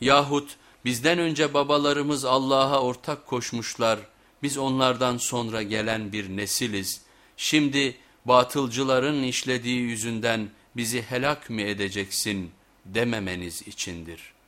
Yahut bizden önce babalarımız Allah'a ortak koşmuşlar, biz onlardan sonra gelen bir nesiliz. Şimdi batılcıların işlediği yüzünden bizi helak mı edeceksin dememeniz içindir.''